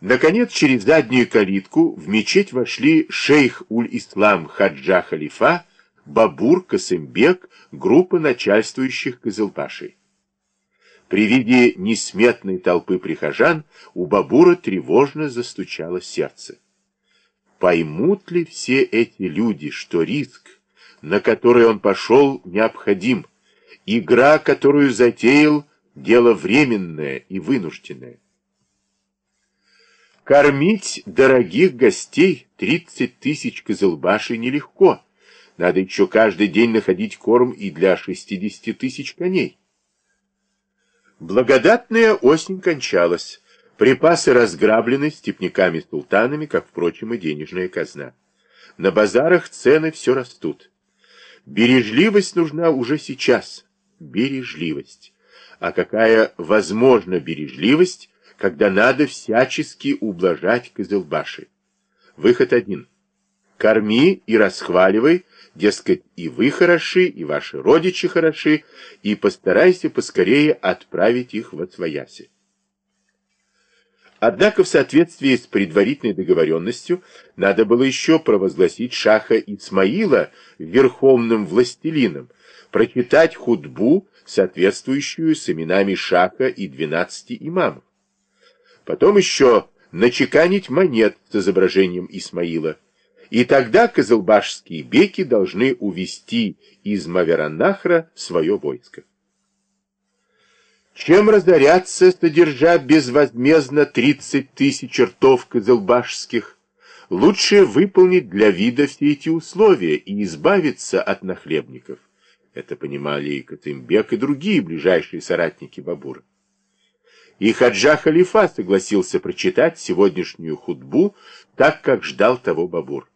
Наконец, через заднюю калитку в мечеть вошли шейх Уль-Ислам Хаджа Халифа, Бабур, Касымбек, группа начальствующих Кызылбашей. При виде несметной толпы прихожан у Бабура тревожно застучало сердце. Поймут ли все эти люди, что риск, на который он пошел, необходим, игра, которую затеял, дело временное и вынужденное? Кормить дорогих гостей 30 тысяч козылбашей нелегко. Надо еще каждый день находить корм и для 60 тысяч коней. Благодатная осень кончалась. Припасы разграблены степняками-султанами, как, впрочем, и денежная казна. На базарах цены все растут. Бережливость нужна уже сейчас. Бережливость. А какая возможна бережливость, когда надо всячески ублажать Кызылбаши. Выход один. Корми и расхваливай, дескать, и вы хороши, и ваши родичи хороши, и постарайся поскорее отправить их в Отсвояси. Однако в соответствии с предварительной договоренностью надо было еще провозгласить Шаха Исмаила верховным властелином, прочитать худбу, соответствующую с именами Шаха и двенадцати имамов. Потом еще начеканить монет с изображением Исмаила. И тогда козылбашские беки должны увести из Мавераннахра свое войско. Чем разоряться, содержа безвозмездно 30 тысяч ртов козылбашских, лучше выполнить для вида все эти условия и избавиться от нахлебников. Это понимали и Катымбек, и другие ближайшие соратники Бабура. И Хаджа Халифа согласился прочитать сегодняшнюю худбу, так как ждал того Бабур.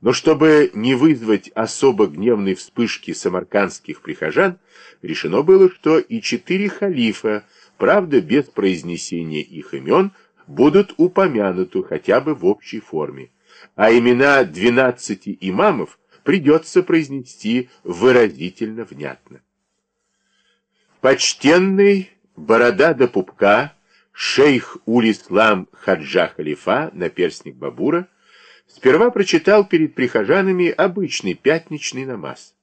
Но чтобы не вызвать особо гневной вспышки самаркандских прихожан, решено было, что и четыре халифа, правда без произнесения их имен, будут упомянуты хотя бы в общей форме, а имена двенадцати имамов придется произнести выразительно внятно. Почтенный Борода до пупка, шейх Улислам Хаджа Халифа, наперстник Бабура, сперва прочитал перед прихожанами обычный пятничный намаз.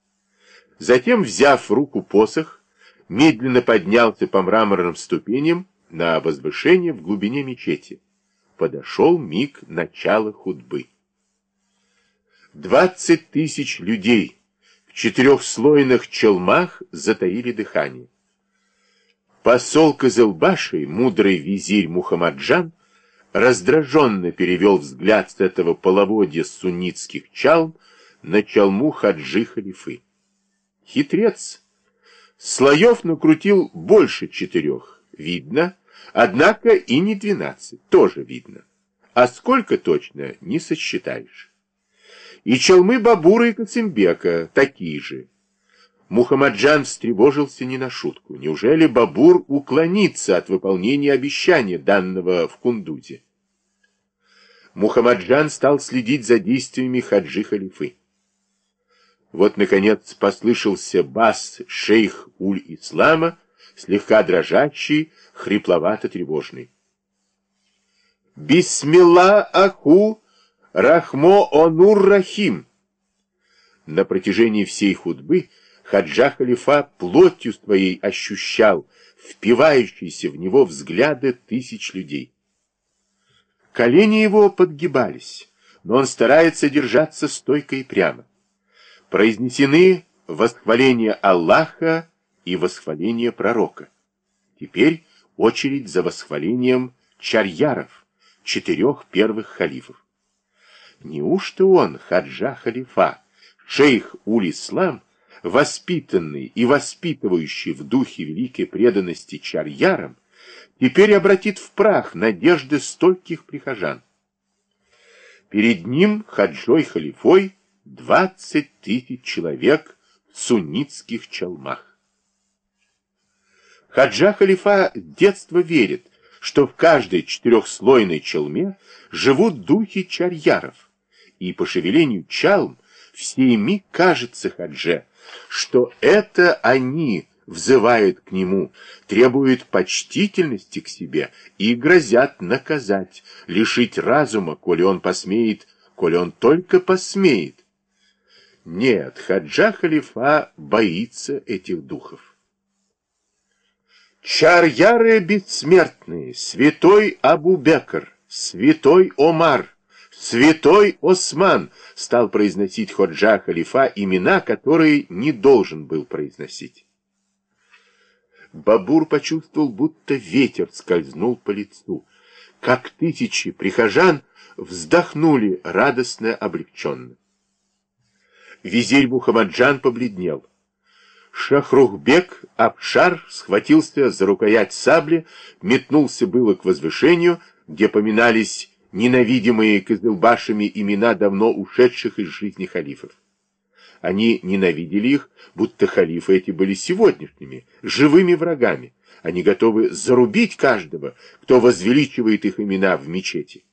Затем, взяв в руку посох, медленно поднялся по мраморным ступеням на возвышение в глубине мечети. Подошел миг начала худбы. Двадцать тысяч людей в четырехслойных челмах затаили дыхание. Посол Кызылбаши, мудрый визирь Мухаммаджан, раздраженно перевел взгляд с этого половодья суннитских чалм на чалму хаджи халифы. Хитрец. Слоев накрутил больше четырех, видно, однако и не двенадцать, тоже видно. А сколько точно, не сосчитаешь. И чалмы Бабура и Кацимбека такие же, Мухаммаджан встревожился не на шутку. Неужели Бабур уклонится от выполнения обещания, данного в Кундузе? Мухаммаджан стал следить за действиями хаджи халифы. Вот, наконец, послышался бас шейх Уль-Ислама, слегка дрожащий, хрипловато-тревожный. «Бисмилла аху рахмо онур рахим!» На протяжении всей худбы Хаджа Халифа плотью своей ощущал впивающиеся в него взгляды тысяч людей. Колени его подгибались, но он старается держаться стойко и прямо. Произнесены восхваление Аллаха и восхваление пророка. Теперь очередь за восхвалением чарьяров, четырех первых халифов. Неужто он, Хаджа Халифа, шейх Уль-Ислам, воспитанный и воспитывающий в духе великой преданности чарьярам, теперь обратит в прах надежды стольких прихожан. Перед ним хаджой халифой двадцать тысяч человек в суннитских чалмах. Хаджа халифа с детства верит, что в каждой четырехслойной челме живут духи чарьяров, и по шевелению чалм в семи кажется хадже, что это они взывают к нему, требуют почтительности к себе и грозят наказать, лишить разума, коли он посмеет, коли он только посмеет. Нет, хаджа халифа боится этих духов. Чар-яры бессмертные, святой Абу-Бекр, святой Омар, святой Осман стал произносить ходжа халифа имена, которые не должен был произносить. Бабур почувствовал, будто ветер скользнул по лицу, как тысячи прихожан вздохнули радостно облегченно. Визирь Мухаммаджан побледнел. Шахрухбек Абшар схватился за рукоять сабли, метнулся было к возвышению, где поминались ненавидимые Кызылбашами имена давно ушедших из жизни халифов. Они ненавидели их, будто халифы эти были сегодняшними, живыми врагами. Они готовы зарубить каждого, кто возвеличивает их имена в мечети.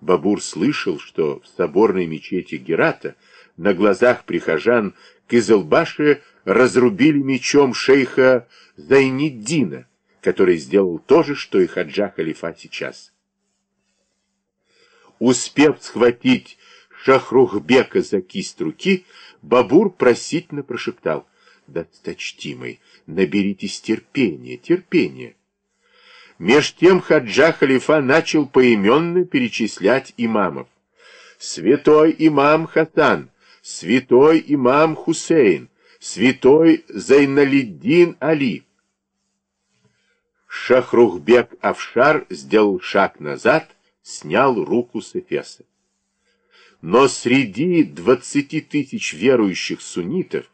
Бабур слышал, что в соборной мечети Герата на глазах прихожан Кызылбаши разрубили мечом шейха Зайниддина, который сделал то же, что и хаджа халифа сейчас. Успев схватить Шахрухбека за кисть руки, Бабур просительно прошептал, «Досточтимый, наберитесь терпения, терпения». Меж тем хаджа халифа начал поименно перечислять имамов. Святой имам Хатан, святой имам Хусейн, святой Зайналиддин Али. Шахрухбек Афшар сделал шаг назад, снял руку с Эфеса. Но среди двадцати тысяч верующих суннитов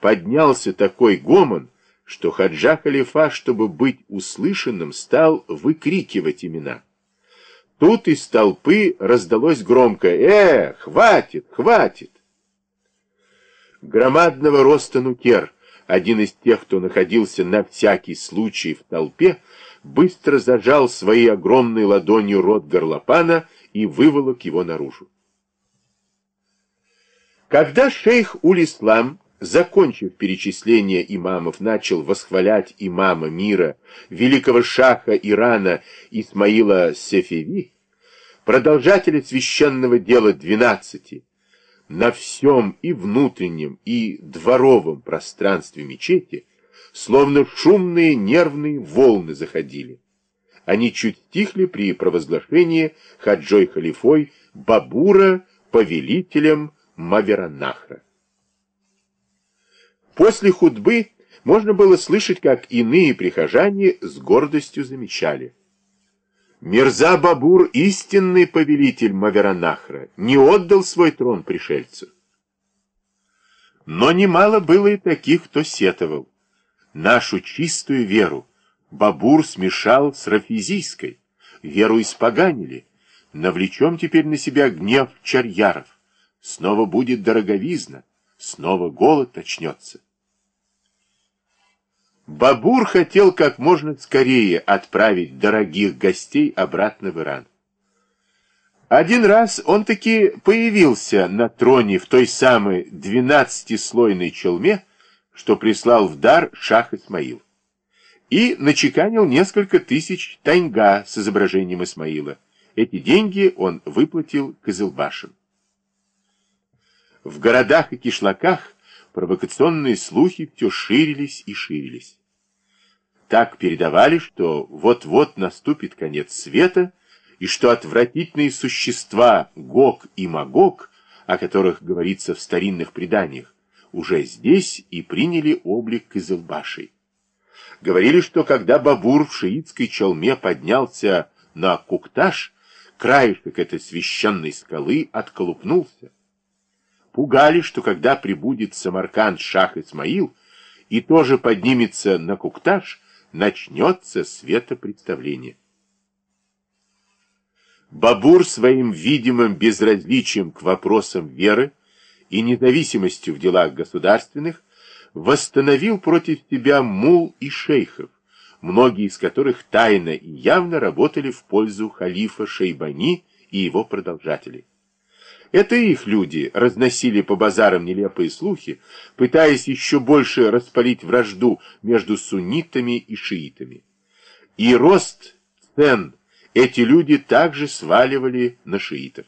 поднялся такой гомон, что хаджа халифа, чтобы быть услышанным, стал выкрикивать имена. Тут из толпы раздалось громко «Э, хватит, хватит!» Громадного роста нукер, один из тех, кто находился на всякий случай в толпе, быстро зажал своей огромной ладонью рот горлопана и выволок его наружу. Когда шейх Улислам закончив перечисление имамов, начал восхвалять имама мира, великого шаха Ирана Исмаила Сефеви, продолжателя священного дела двенадцати, на всем и внутреннем, и дворовом пространстве мечети, словно шумные нервные волны заходили. Они чуть стихли при провозглашении хаджой халифой Бабура повелителем Маверанахра. После худбы можно было слышать, как иные прихожане с гордостью замечали. Мирза Бабур, истинный повелитель Маверанахра, не отдал свой трон пришельцу. Но немало было и таких, кто сетовал. Нашу чистую веру Бабур смешал с рафизийской, веру испоганили. Навлечем теперь на себя гнев чарьяров. Снова будет дороговизна, снова голод начнется. Бабур хотел как можно скорее отправить дорогих гостей обратно в Иран. Один раз он таки появился на троне в той самой двенадцатислойной челме, что прислал в дар шах Исмаил, и начеканил несколько тысяч таньга с изображением Исмаила. Эти деньги он выплатил Кызылбашам. В городах и кишлаках провокационные слухи все ширились и ширились так передавали, что вот-вот наступит конец света, и что отвратительные существа Гог и Магог, о которых говорится в старинных преданиях, уже здесь и приняли облик Кызылбашей. Говорили, что когда Бабур в шиитской челме поднялся на Кукташ, краешек этой священной скалы отколупнулся. Пугали, что когда прибудет Самарканд Шах Исмаил и тоже поднимется на Кукташ, начнется светопредставление. Бабур своим видимым безразличием к вопросам веры и независимостью в делах государственных восстановил против себя мул и шейхов, многие из которых тайно и явно работали в пользу халифа Шейбани и его продолжателей. Это их люди разносили по базарам нелепые слухи, пытаясь еще больше распалить вражду между суннитами и шиитами. И рост цен эти люди также сваливали на шиитов.